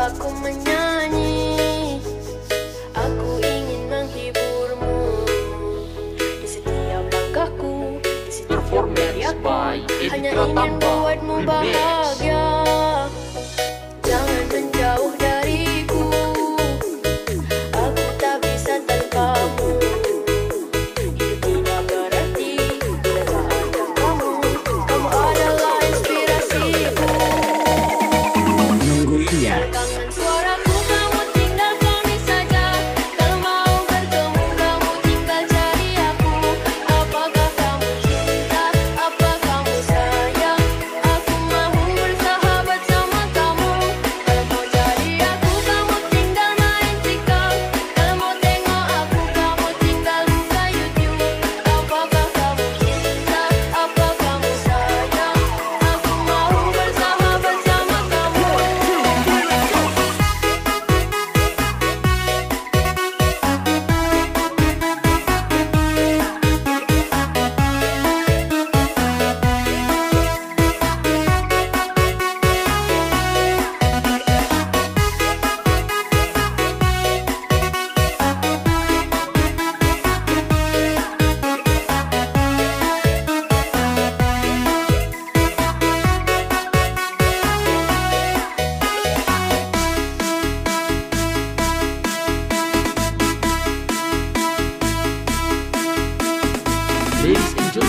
Paco mañana.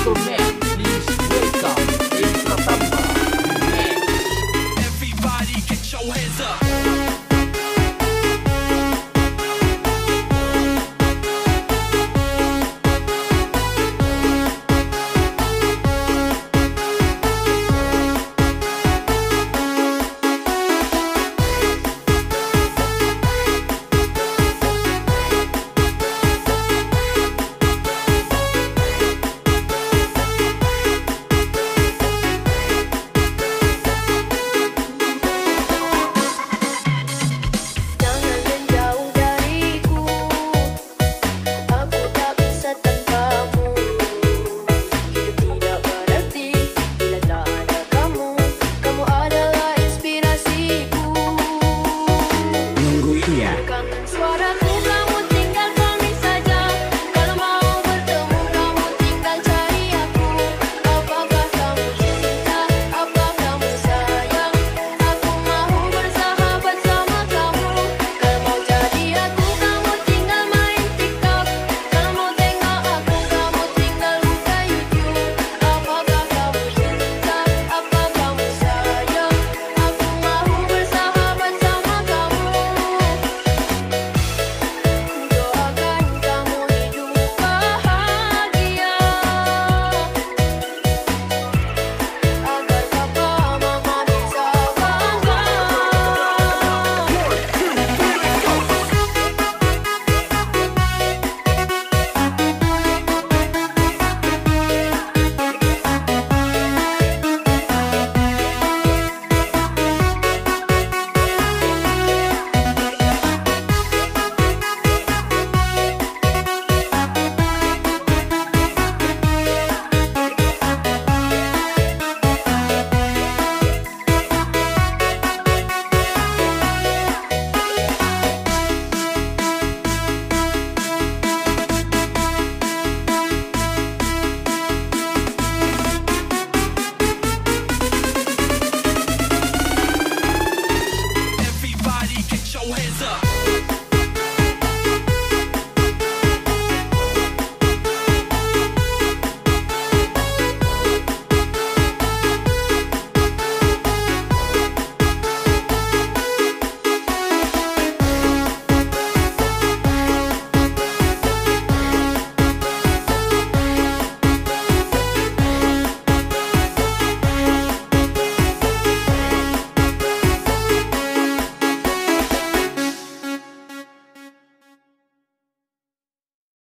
Michael Mix.